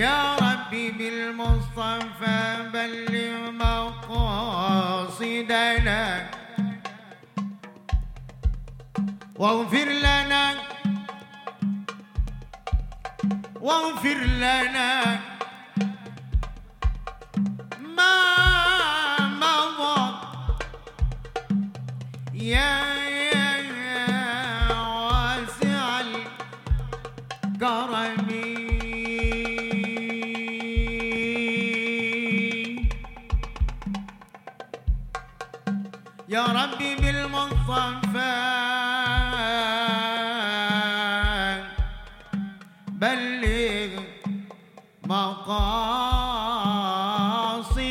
يا ربي بالمصطفى بلغ مقاصدنا. واغفر لنا. واغفر لنا.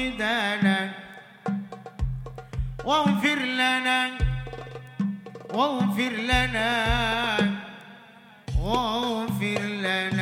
مقاصدنا واغفر لنا واغفر لنا واغفر لنا.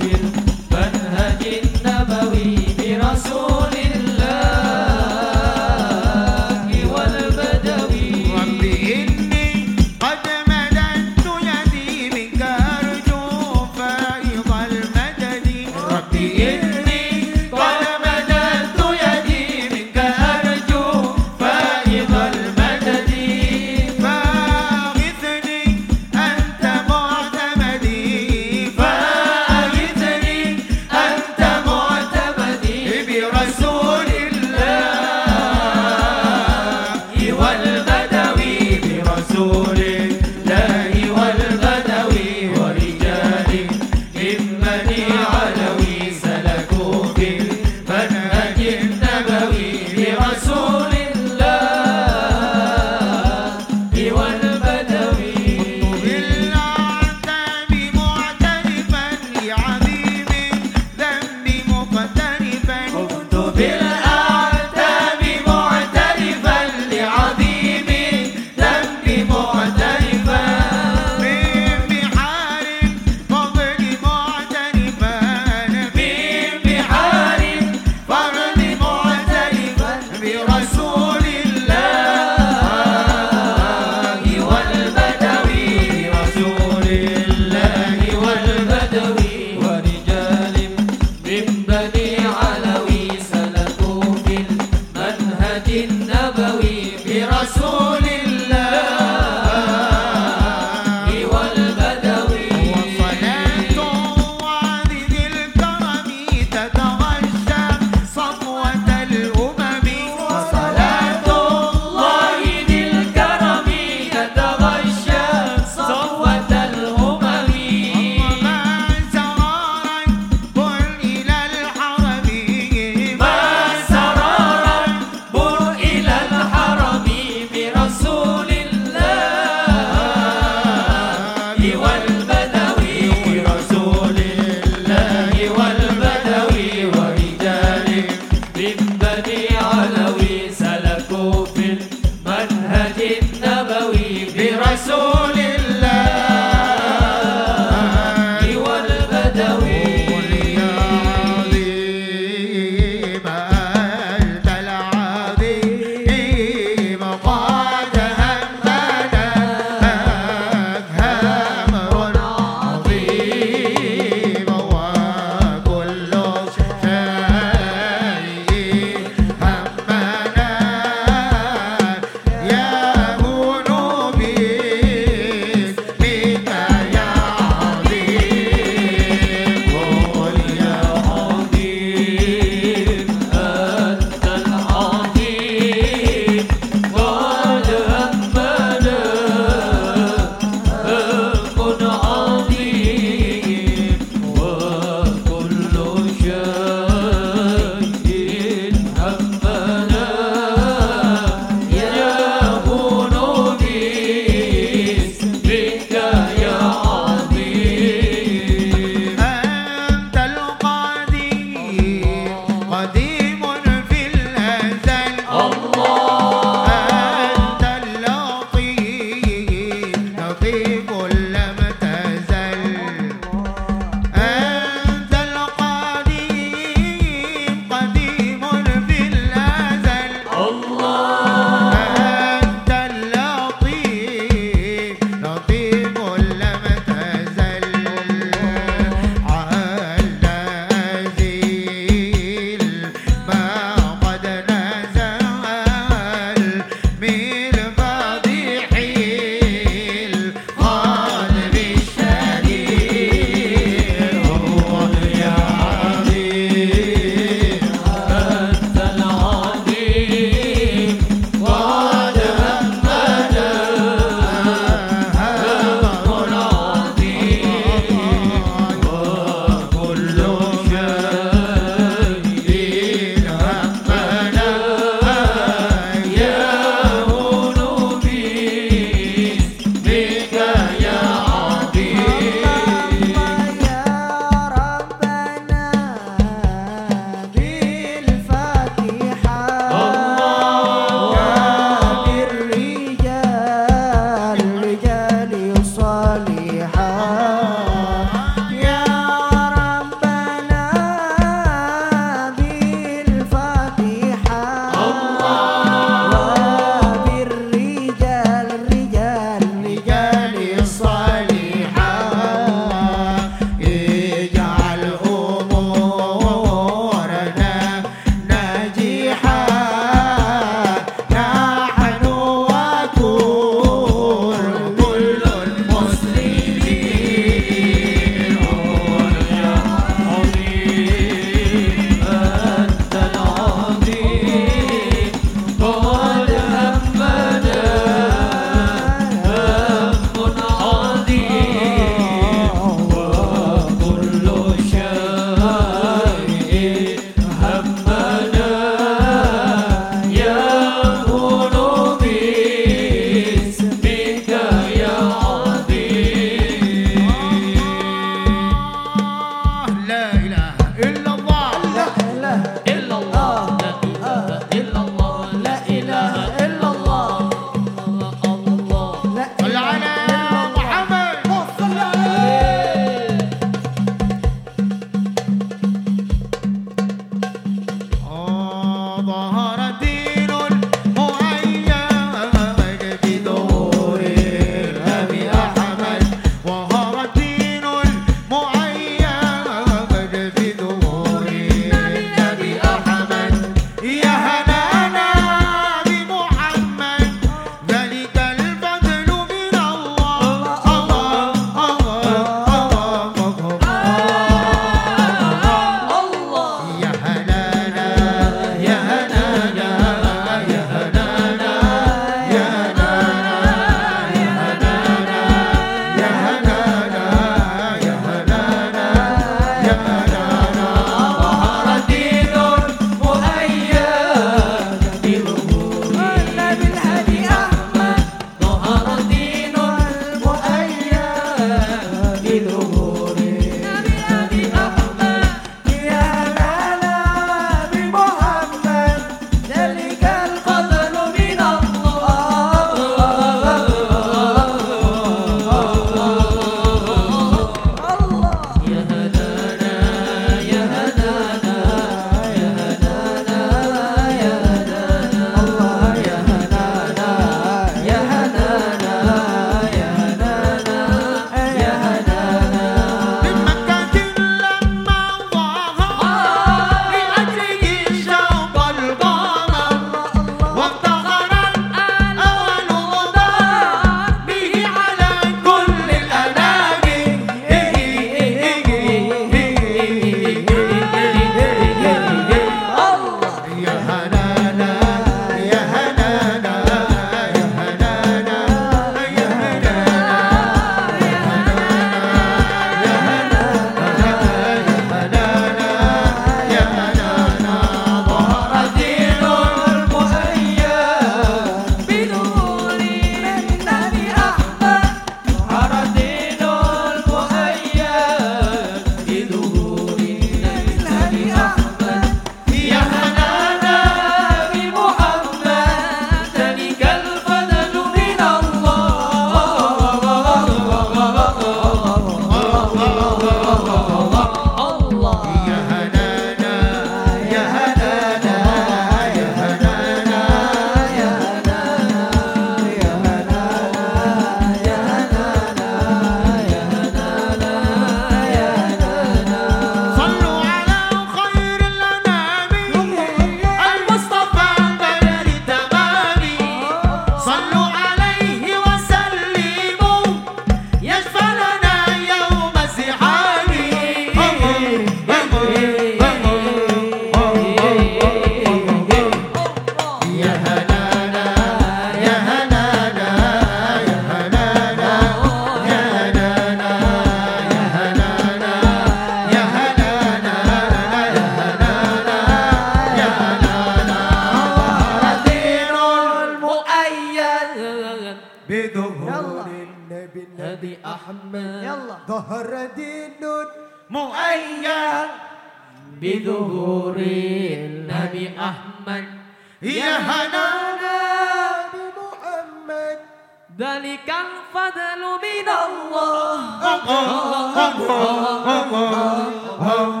Dalikan fadlu minallah. Allah, Allah, Allah, Allah, Allah.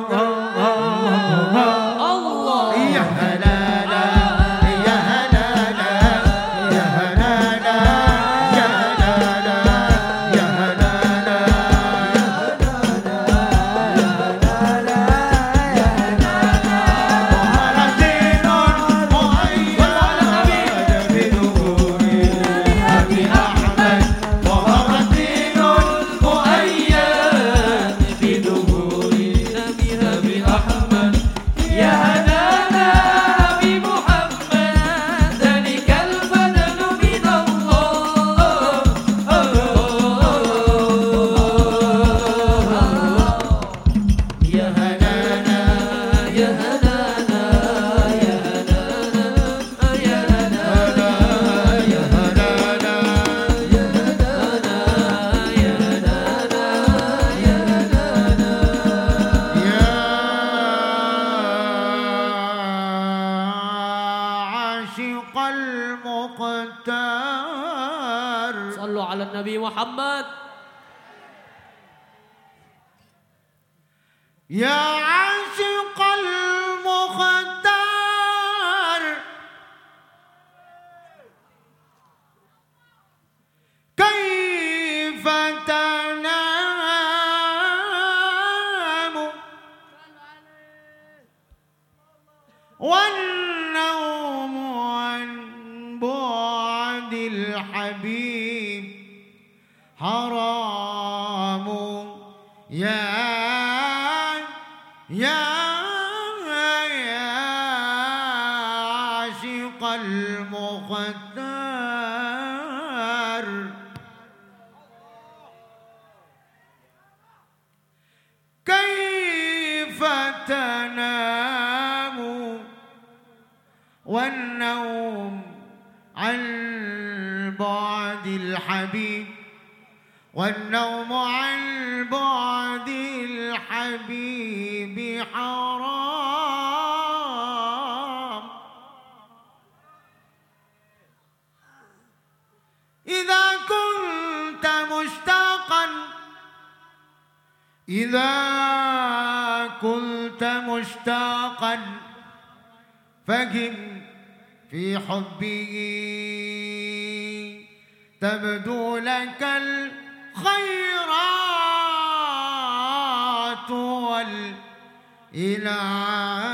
المختار صلوا على النبي محمد. يا حرام. يا يا يا عاشق المختار. كيف تنام والنوم عن بعد الحبيب؟ والنوم عن بعد الحبيب حرام. إذا كنت مشتاقا إذا كنت مشتاقا فهم في حبه تبدو لك الخيرات والإلهام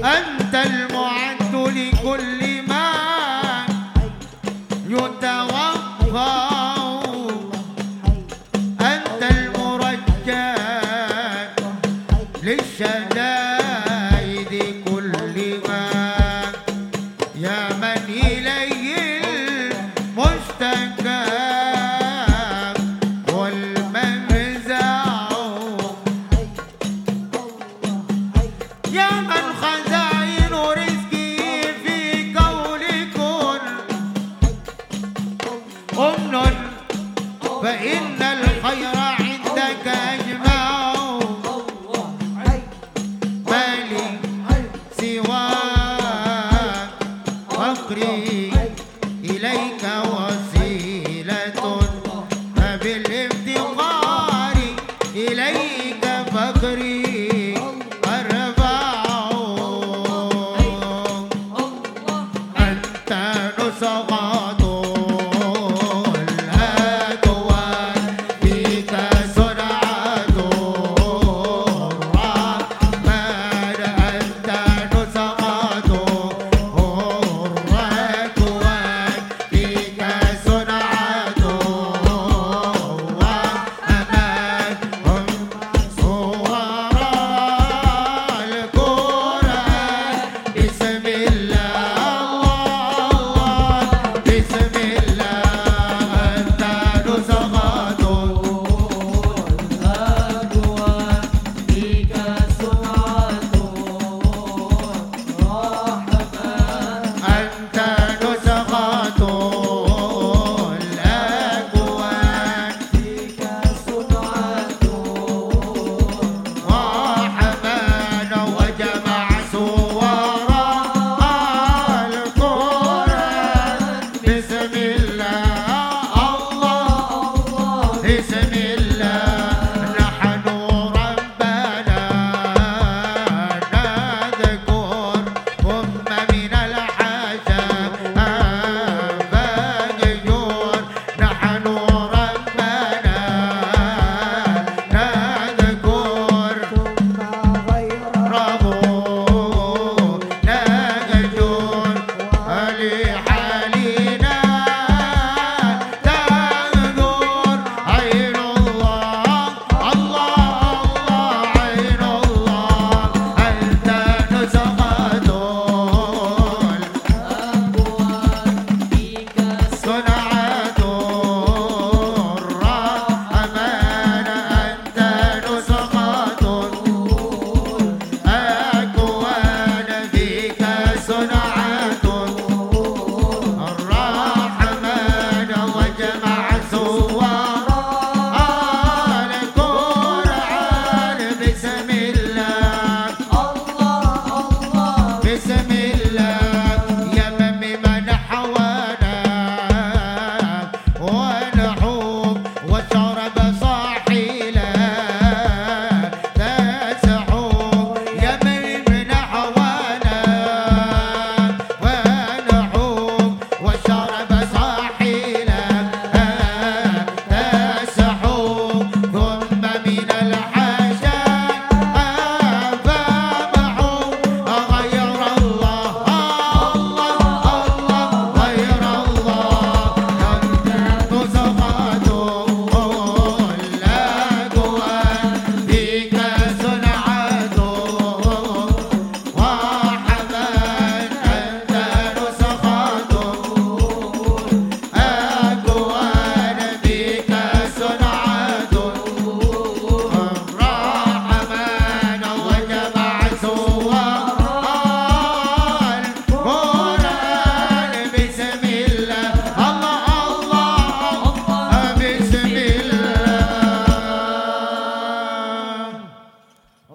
I'm